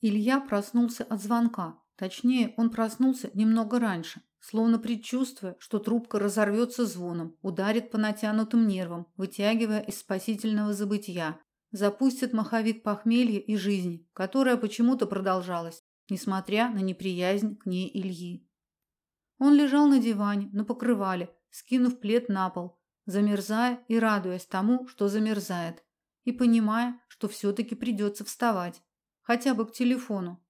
Илья проснулся от звонка. Точнее, он проснулся немного раньше, словно предчувствуя, что трубка разорвется звоном, ударит по натянутым нервам, вытягивая из спасительного забытья, запустит маховик похмелья и жизни, которая почему-то продолжалась, несмотря на неприязнь к ней Ильи. Он лежал на диване, на покрывале, скинув плед на пол, замерзая и радуясь тому, что замерзает, и понимая, что все-таки придется вставать, хотя бы к телефону.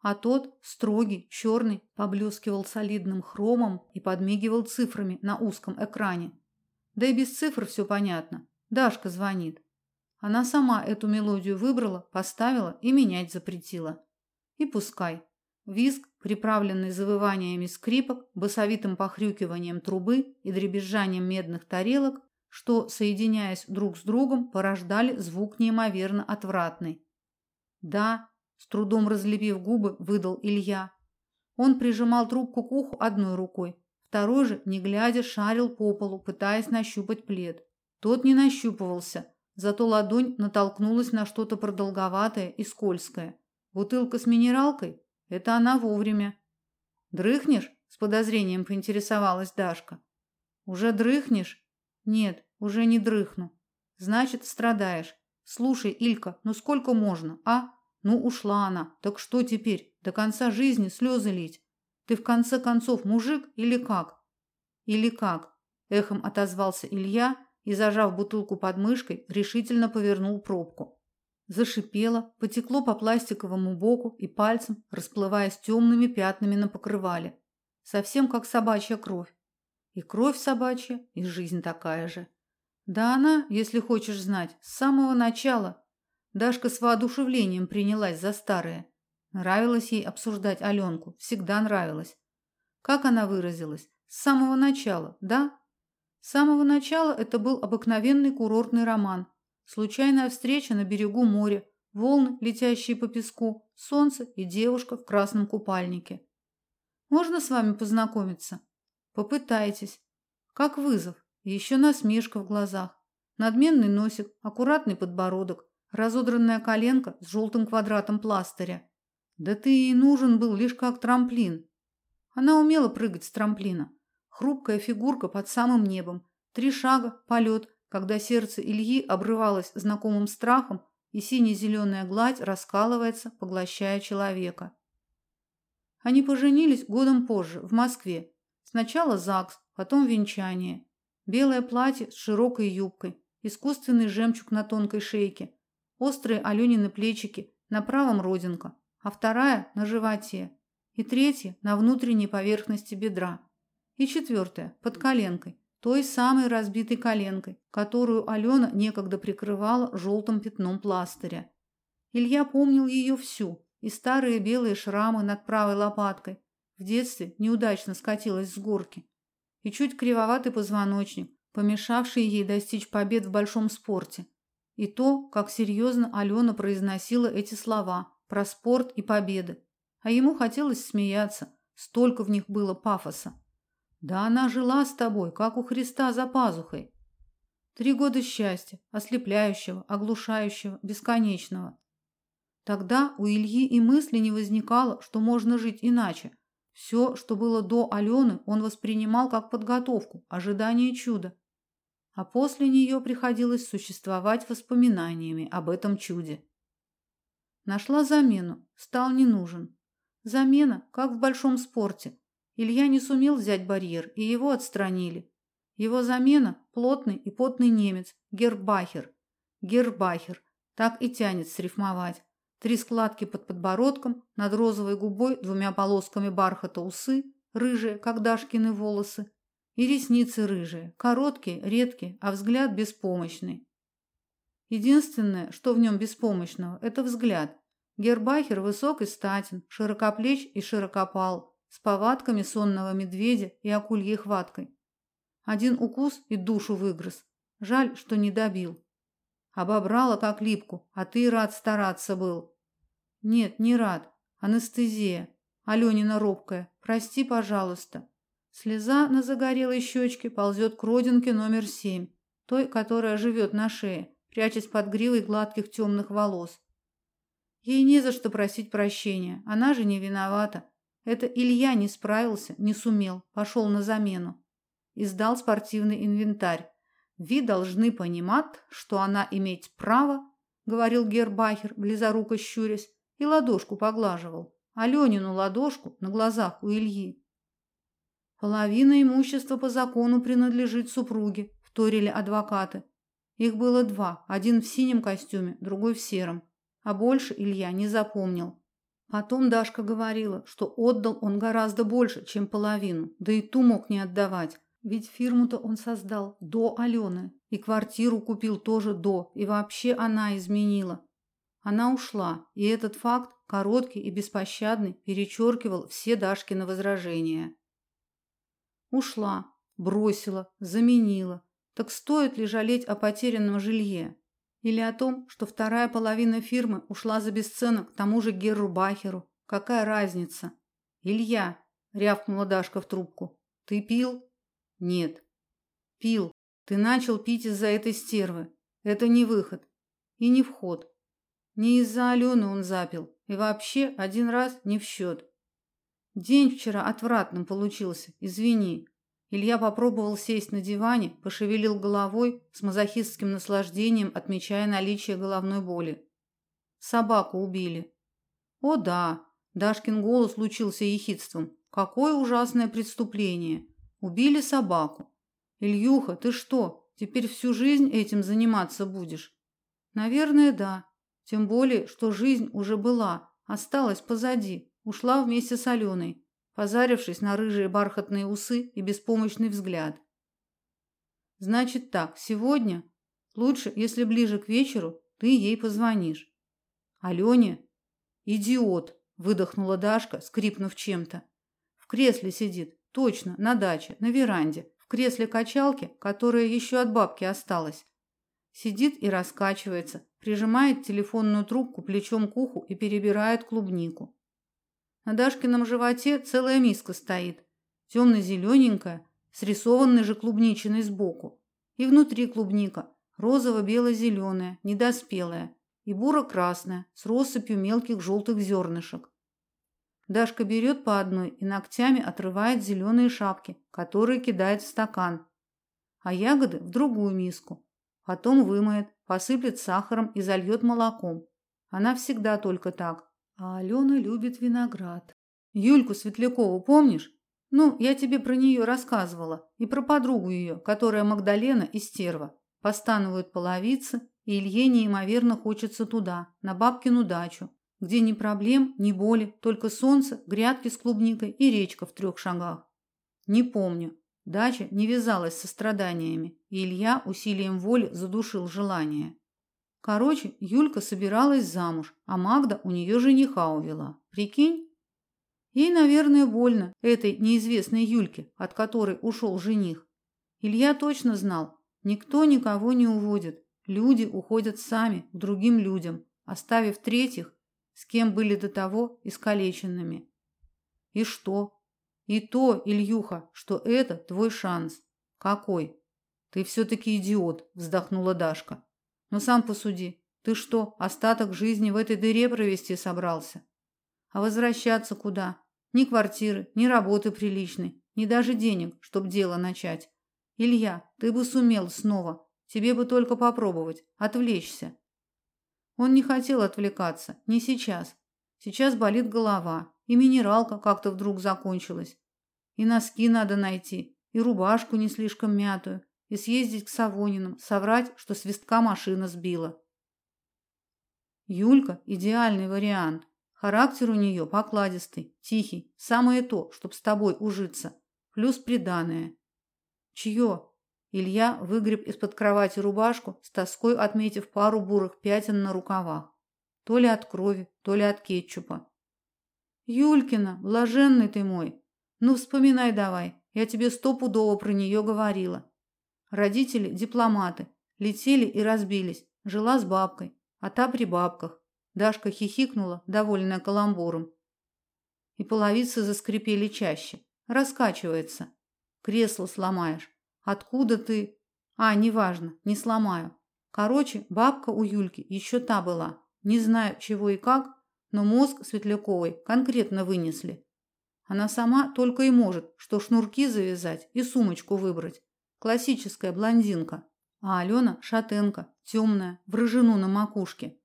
А тот, строгий, черный, поблескивал солидным хромом и подмигивал цифрами на узком экране. Да и без цифр все понятно. Дашка звонит. Она сама эту мелодию выбрала, поставила и менять запретила. И пускай. Визг, приправленный завываниями скрипок, басовитым похрюкиванием трубы и дребезжанием медных тарелок, что, соединяясь друг с другом, порождали звук неимоверно отвратный. Да, с трудом разлепив губы, выдал Илья. Он прижимал трубку к уху одной рукой, второй же, не глядя, шарил по полу, пытаясь нащупать плед. Тот не нащупывался, зато ладонь натолкнулась на что-то продолговатое и скользкое. Бутылка с минералкой? Это она вовремя. Дрыхнешь? С подозрением поинтересовалась Дашка. Уже дрыхнешь? Нет, уже не дрыхну. Значит, страдаешь. Слушай, Илька, ну сколько можно, а? Ну ушла она. Так что теперь? До конца жизни слезы лить? Ты в конце концов мужик или как? Или как? Эхом отозвался Илья и, зажав бутылку под мышкой, решительно повернул пробку. Зашипело, потекло по пластиковому боку и пальцем, расплываясь темными пятнами на покрывале. Совсем как собачья кровь. И кровь собачья, и жизнь такая же. Да она, если хочешь знать, с самого начала Дашка с воодушевлением принялась за старое. Нравилось ей обсуждать Аленку, всегда нравилось. Как она выразилась? С самого начала, да? С самого начала это был обыкновенный курортный роман. Случайная встреча на берегу моря, волны, летящие по песку, солнце и девушка в красном купальнике. Можно с вами познакомиться? Попытайтесь. Как вызов, еще насмешка в глазах. Надменный носик, аккуратный подбородок, разодранная коленка с желтым квадратом пластыря. Да ты ей нужен был лишь как трамплин. Она умела прыгать с трамплина. Хрупкая фигурка под самым небом. Три шага, полет, когда сердце Ильи обрывалось знакомым страхом, и сине-зеленая гладь раскалывается, поглощая человека. Они поженились годом позже, в Москве. Сначала ЗАГС, потом венчание. Белое платье с широкой юбкой, искусственный жемчуг на тонкой шейке, Острые Аленины плечики, на правом родинка, а вторая на животе, и третья на внутренней поверхности бедра, и четвертая под коленкой, той самой разбитой коленкой, которую Алена некогда прикрывала желтым пятном пластыря. Илья помнил ее всю, и старые белые шрамы над правой лопаткой, в детстве неудачно скатилась с горки, и чуть кривоватый позвоночник, помешавший ей достичь побед в большом спорте. И то, как серьезно Алена произносила эти слова про спорт и победы. А ему хотелось смеяться, столько в них было пафоса. Да она жила с тобой, как у Христа за пазухой. Три года счастья, ослепляющего, оглушающего, бесконечного. Тогда у Ильи и мысли не возникало, что можно жить иначе. Все, что было до Алены, он воспринимал как подготовку, ожидание чуда а после нее приходилось существовать воспоминаниями об этом чуде. Нашла замену, стал не нужен. Замена, как в большом спорте. Илья не сумел взять барьер, и его отстранили. Его замена – плотный и потный немец Гербахер. Гербахер, так и тянет срифмовать. Три складки под подбородком, над розовой губой двумя полосками бархата усы, рыжие, как Дашкины волосы, и ресницы рыжие, короткие, редкие, а взгляд беспомощный. Единственное, что в нем беспомощного, это взгляд. Гербахер высок и статен, широкоплеч и широкопал, с повадками сонного медведя и акульей хваткой. Один укус и душу выгрыз. Жаль, что не добил. Обобрала как липку, а ты рад стараться был. Нет, не рад. Анестезия. Аленина робкая. Прости, пожалуйста. Слеза на загорелой щечке ползет к родинке номер семь, той, которая живет на шее, прячась под гривой гладких темных волос. Ей не за что просить прощения, она же не виновата. Это Илья не справился, не сумел, пошел на замену. Издал спортивный инвентарь. «Вы должны понимать, что она имеет право», — говорил Гербахер, близоруко щурясь, и ладошку поглаживал. Аленину ладошку на глазах у Ильи. Половина имущества по закону принадлежит супруге, вторили адвокаты. Их было два, один в синем костюме, другой в сером, а больше Илья не запомнил. Потом Дашка говорила, что отдал он гораздо больше, чем половину, да и ту мог не отдавать, ведь фирму-то он создал до Алены, и квартиру купил тоже до, и вообще она изменила. Она ушла, и этот факт, короткий и беспощадный, перечеркивал все Дашкины возражения. Ушла, бросила, заменила, так стоит ли жалеть о потерянном жилье? Или о том, что вторая половина фирмы ушла за бесценок тому же Герру Бахеру? Какая разница? Илья, рявкнула Дашка в трубку. Ты пил? Нет. Пил. Ты начал пить из-за этой стервы. Это не выход и не вход. Не из-за Алены он запил, и вообще один раз не в счет. День вчера отвратным получился, извини. Илья попробовал сесть на диване, пошевелил головой с мазохистским наслаждением, отмечая наличие головной боли. Собаку убили. О да, Дашкин голос лучился ехидством. Какое ужасное преступление. Убили собаку. Ильюха, ты что, теперь всю жизнь этим заниматься будешь? Наверное, да. Тем более, что жизнь уже была, осталась позади, ушла вместе с Аленой позарившись на рыжие бархатные усы и беспомощный взгляд. Значит так, сегодня лучше, если ближе к вечеру ты ей позвонишь. Алёне? Идиот, выдохнула Дашка, скрипнув чем-то. В кресле сидит, точно, на даче, на веранде, в кресле качалки, которая еще от бабки осталась. Сидит и раскачивается, прижимает телефонную трубку плечом к уху и перебирает клубнику. На Дашкином животе целая миска стоит, темно-зелененькая, с рисованной же клубничиной сбоку. И внутри клубника розово-бело-зеленая, недоспелая, и буро-красная, с россыпью мелких желтых зернышек. Дашка берет по одной и ногтями отрывает зеленые шапки, которые кидает в стакан, а ягоды в другую миску. Потом вымоет, посыплет сахаром и зальет молоком. Она всегда только так. А Алена любит виноград. Юльку Светлякову помнишь? Ну, я тебе про нее рассказывала. И про подругу ее, которая Магдалена и стерва. Постанывают половицы, и Илье неимоверно хочется туда, на бабкину дачу, где ни проблем, ни боли, только солнце, грядки с клубникой и речка в трех шагах. Не помню. Дача не вязалась со страданиями, и Илья усилием воли задушил желание. Короче, Юлька собиралась замуж, а Магда у нее жениха увела. Прикинь? Ей, наверное, больно этой неизвестной Юльке, от которой ушел жених. Илья точно знал, никто никого не уводит. Люди уходят сами к другим людям, оставив третьих, с кем были до того искалеченными. И что? И то, Ильюха, что это твой шанс. Какой? Ты все таки идиот, вздохнула Дашка. Но сам посуди. Ты что, остаток жизни в этой дыре провести собрался? А возвращаться куда? Ни квартиры, ни работы приличной, ни даже денег, чтоб дело начать. Илья, ты бы сумел снова. Тебе бы только попробовать, отвлечься. Он не хотел отвлекаться, не сейчас. Сейчас болит голова, и минералка как-то вдруг закончилась. И носки надо найти, и рубашку не слишком мятую, и съездить к Савониным, соврать, что свистка машина сбила. Юлька идеальный вариант. Характер у нее покладистый, тихий, самое то, чтоб с тобой ужиться. Плюс приданое. Чье? Илья выгреб из-под кровати рубашку, с тоской отметив пару бурых пятен на рукавах. То ли от крови, то ли от кетчупа. Юлькина, блаженный ты мой. Ну вспоминай давай, я тебе стопудово про нее говорила. Родители дипломаты, летели и разбились. Жила с бабкой, а та при бабках. Дашка хихикнула, довольная каламбуром. И половицы заскрипели чаще. Раскачивается. Кресло сломаешь. Откуда ты? А, неважно, не сломаю. Короче, бабка у Юльки еще та была. Не знаю, чего и как, но мозг Светляковой конкретно вынесли. Она сама только и может, что шнурки завязать и сумочку выбрать. Классическая блондинка. А Алена шатенка, темная, в рыжину на макушке.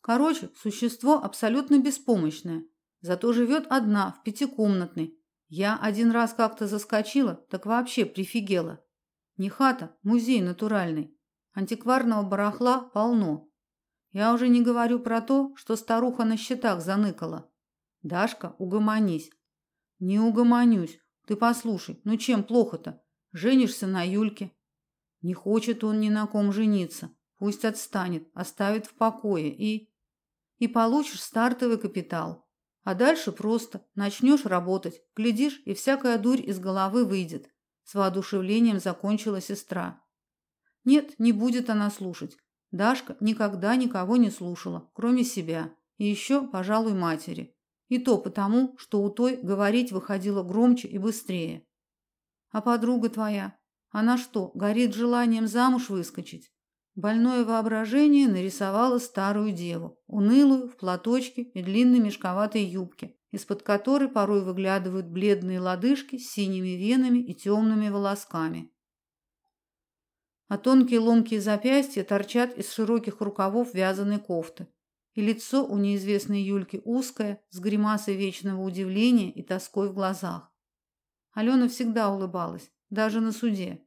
Короче, существо абсолютно беспомощное. Зато живет одна в пятикомнатной. Я один раз как-то заскочила, так вообще прифигела. Не хата, музей натуральный. Антикварного барахла полно. Я уже не говорю про то, что старуха на счетах заныкала. Дашка, угомонись. Не угомонюсь. Ты послушай, ну чем плохо-то? Женишься на Юльке. Не хочет он ни на ком жениться. Пусть отстанет, оставит в покое и и получишь стартовый капитал. А дальше просто начнешь работать, глядишь, и всякая дурь из головы выйдет. С воодушевлением закончила сестра. Нет, не будет она слушать. Дашка никогда никого не слушала, кроме себя, и еще, пожалуй, матери. И то потому, что у той говорить выходило громче и быстрее. А подруга твоя, она что, горит желанием замуж выскочить? Больное воображение нарисовало старую деву, унылую, в платочке и длинной мешковатой юбке, из-под которой порой выглядывают бледные лодыжки с синими венами и темными волосками. А тонкие ломкие запястья торчат из широких рукавов вязаной кофты и лицо у неизвестной Юльки узкое, с гримасой вечного удивления и тоской в глазах. Алена всегда улыбалась, даже на суде.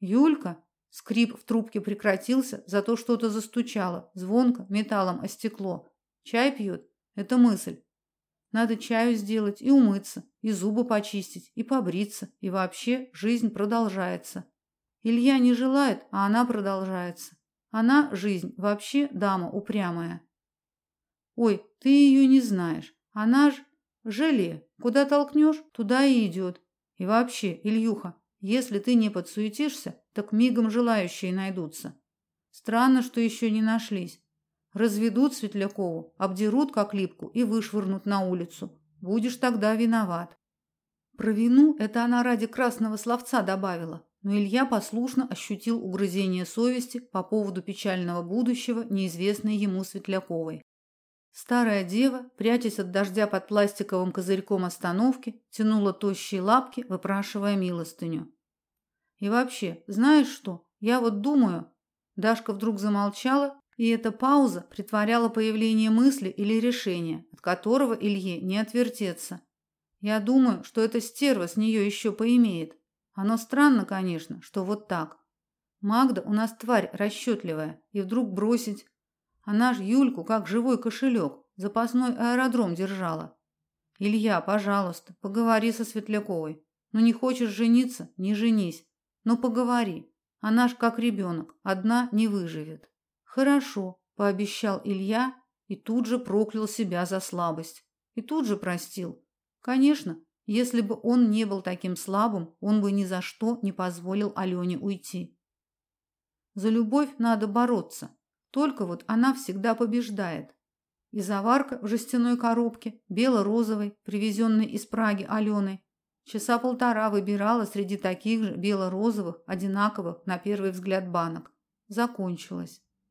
Юлька, скрип в трубке прекратился, зато что-то застучало, звонко, металлом о стекло. Чай пьет? Это мысль. Надо чаю сделать и умыться, и зубы почистить, и побриться, и вообще жизнь продолжается. Илья не желает, а она продолжается. Она жизнь вообще дама упрямая. Ой, ты ее не знаешь. Она ж желе. Куда толкнешь, туда и идет. И вообще, Ильюха, если ты не подсуетишься, так мигом желающие найдутся. Странно, что еще не нашлись. Разведут Светлякову, обдерут как липку и вышвырнут на улицу. Будешь тогда виноват. Про вину это она ради красного словца добавила, но Илья послушно ощутил угрызение совести по поводу печального будущего неизвестной ему Светляковой. Старая дева, прячась от дождя под пластиковым козырьком остановки, тянула тощие лапки, выпрашивая милостыню. И вообще, знаешь что? Я вот думаю, Дашка вдруг замолчала, и эта пауза притворяла появление мысли или решения, от которого Илье не отвертеться. Я думаю, что эта стерва с нее еще поимеет. Оно странно, конечно, что вот так. Магда у нас тварь расчетливая, и вдруг бросить. Она ж Юльку как живой кошелек, запасной аэродром держала. Илья, пожалуйста, поговори со Светляковой. Ну не хочешь жениться, не женись. Но поговори. Она ж как ребенок, одна не выживет. Хорошо, пообещал Илья и тут же проклял себя за слабость. И тут же простил. Конечно, если бы он не был таким слабым, он бы ни за что не позволил Алёне уйти. За любовь надо бороться. Только вот она всегда побеждает. И заварка в жестяной коробке, бело-розовой, привезенной из Праги Аленой, часа полтора выбирала среди таких же бело-розовых, одинаковых на первый взгляд банок. Закончилась.